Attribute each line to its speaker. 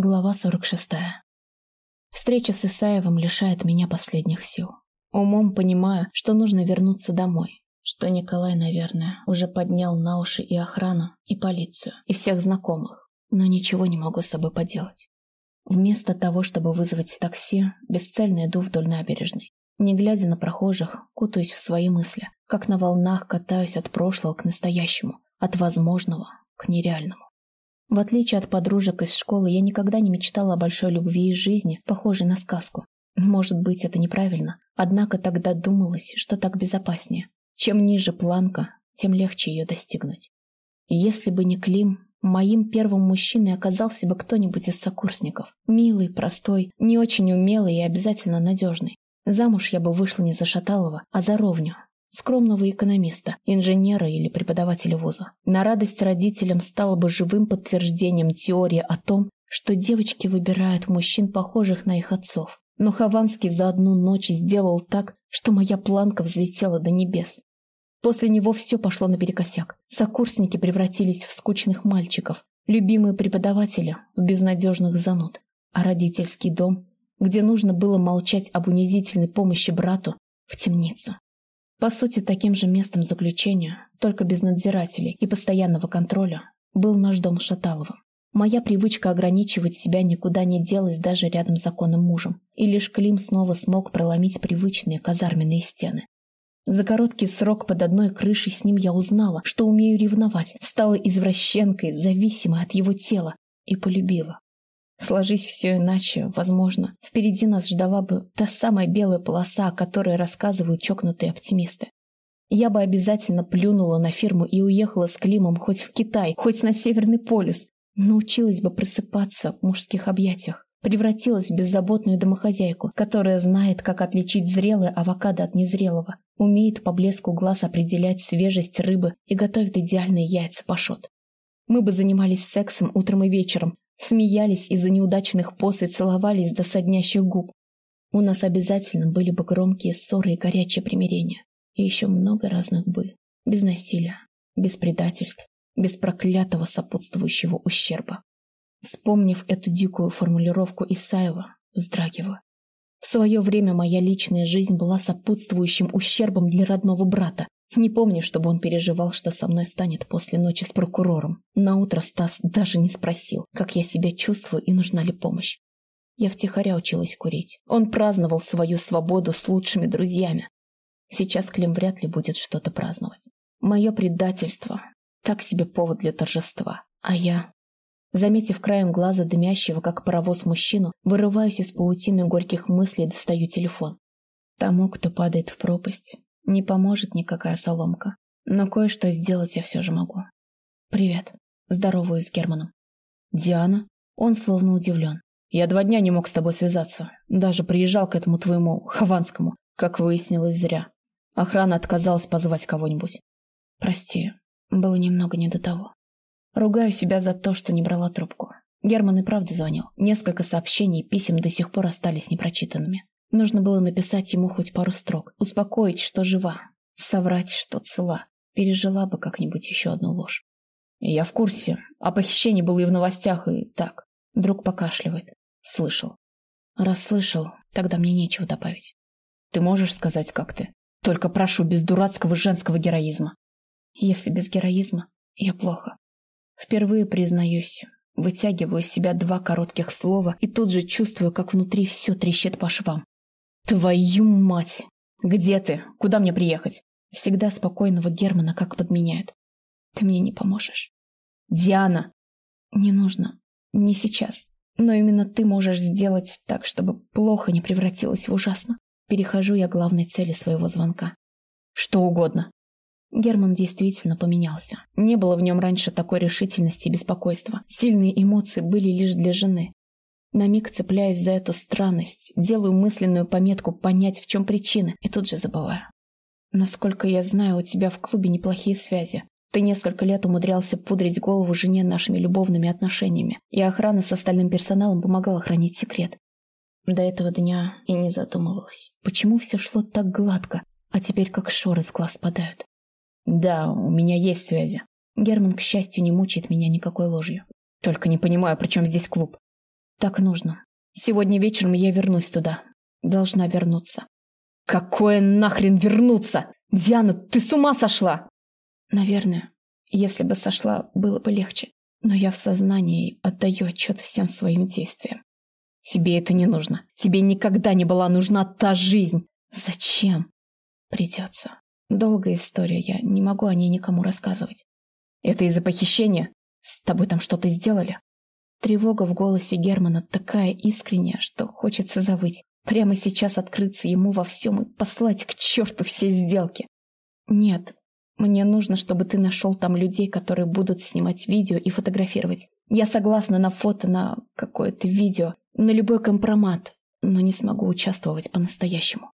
Speaker 1: Глава 46. Встреча с Исаевым лишает меня последних сил. Умом понимаю, что нужно вернуться домой. Что Николай, наверное, уже поднял на уши и охрану, и полицию, и всех знакомых. Но ничего не могу с собой поделать. Вместо того, чтобы вызвать такси, бесцельно иду вдоль набережной. Не глядя на прохожих, кутаюсь в свои мысли, как на волнах катаюсь от прошлого к настоящему, от возможного к нереальному. В отличие от подружек из школы, я никогда не мечтала о большой любви и жизни, похожей на сказку. Может быть, это неправильно, однако тогда думалось, что так безопаснее. Чем ниже планка, тем легче ее достигнуть. Если бы не Клим, моим первым мужчиной оказался бы кто-нибудь из сокурсников. Милый, простой, не очень умелый и обязательно надежный. Замуж я бы вышла не за Шаталова, а за Ровню, скромного экономиста, инженера или преподавателя вуза. На радость родителям стало бы живым подтверждением теории о том, что девочки выбирают мужчин, похожих на их отцов. Но Хованский за одну ночь сделал так, что моя планка взлетела до небес. После него все пошло наперекосяк. Сокурсники превратились в скучных мальчиков, любимые преподаватели – в безнадежных зануд, а родительский дом, где нужно было молчать об унизительной помощи брату, в темницу. По сути, таким же местом заключения, только без надзирателей и постоянного контроля, был наш дом Шаталова. Моя привычка ограничивать себя никуда не делась даже рядом с законным мужем, и лишь Клим снова смог проломить привычные казарменные стены. За короткий срок под одной крышей с ним я узнала, что умею ревновать, стала извращенкой, зависимой от его тела, и полюбила. Сложись все иначе, возможно, впереди нас ждала бы та самая белая полоса, о которой рассказывают чокнутые оптимисты. Я бы обязательно плюнула на фирму и уехала с Климом хоть в Китай, хоть на Северный полюс. Научилась бы просыпаться в мужских объятиях. Превратилась в беззаботную домохозяйку, которая знает, как отличить зрелое авокадо от незрелого, умеет по блеску глаз определять свежесть рыбы и готовит идеальные яйца пашот. Мы бы занимались сексом утром и вечером, смеялись из-за неудачных поз и целовались до соднящих губ. У нас обязательно были бы громкие ссоры и горячее примирение. И еще много разных «бы». Без насилия, без предательств, без проклятого сопутствующего ущерба. Вспомнив эту дикую формулировку Исаева, вздрагиваю. В свое время моя личная жизнь была сопутствующим ущербом для родного брата, не помню, чтобы он переживал, что со мной станет после ночи с прокурором. Наутро Стас даже не спросил, как я себя чувствую и нужна ли помощь. Я втихаря училась курить. Он праздновал свою свободу с лучшими друзьями. Сейчас Клим вряд ли будет что-то праздновать. Мое предательство – так себе повод для торжества. А я, заметив краем глаза дымящего, как паровоз мужчину, вырываюсь из паутины горьких мыслей и достаю телефон. Тому, кто падает в пропасть, не поможет никакая соломка. Но кое-что сделать я все же могу. «Привет». Здороваюсь с Германом. «Диана?» Он словно удивлен. «Я два дня не мог с тобой связаться. Даже приезжал к этому твоему, Хованскому. Как выяснилось, зря. Охрана отказалась позвать кого-нибудь. Прости, было немного не до того. Ругаю себя за то, что не брала трубку. Герман и правда звонил. Несколько сообщений и писем до сих пор остались непрочитанными. Нужно было написать ему хоть пару строк, успокоить, что жива, соврать, что цела. Пережила бы как-нибудь еще одну ложь. Я в курсе. О похищении было и в новостях, и так. Друг покашливает. Слышал. Раз слышал, тогда мне нечего добавить. Ты можешь сказать, как ты? Только прошу, без дурацкого женского героизма. Если без героизма, я плохо. Впервые признаюсь, вытягиваю из себя два коротких слова и тут же чувствую, как внутри все трещит по швам. Твою мать! Где ты? Куда мне приехать? Всегда спокойного Германа как подменяют. Ты мне не поможешь. Диана! Не нужно. Не сейчас. Но именно ты можешь сделать так, чтобы плохо не превратилось в ужасно. Перехожу я к главной цели своего звонка. Что угодно. Герман действительно поменялся. Не было в нем раньше такой решительности и беспокойства. Сильные эмоции были лишь для жены. На миг цепляюсь за эту странность, делаю мысленную пометку понять, в чем причина, и тут же забываю. Насколько я знаю, у тебя в клубе неплохие связи. Ты несколько лет умудрялся пудрить голову жене нашими любовными отношениями, и охрана с остальным персоналом помогала хранить секрет. До этого дня и не задумывалась. Почему все шло так гладко, а теперь как шоры с глаз падают? Да, у меня есть связи. Герман, к счастью, не мучает меня никакой ложью. Только не понимаю, при чем здесь клуб. Так нужно. Сегодня вечером я вернусь туда. Должна вернуться.
Speaker 2: Какое нахрен вернуться? Диана, ты с ума сошла?
Speaker 1: Наверное. Если бы сошла, было бы легче. Но я в сознании отдаю отчет всем своим действиям.
Speaker 2: Тебе это не нужно. Тебе никогда не была нужна та жизнь.
Speaker 1: Зачем? Придется. Долгая история, я не могу о ней никому рассказывать.
Speaker 2: Это из-за похищения? С тобой там что-то сделали?
Speaker 1: Тревога в голосе Германа такая искренняя, что хочется завыть. Прямо сейчас открыться ему во всем и послать к черту все сделки. Нет, мне нужно, чтобы ты нашел там людей, которые будут снимать видео и фотографировать. Я согласна на фото, на какое-то видео, на любой компромат, но не смогу участвовать по-настоящему.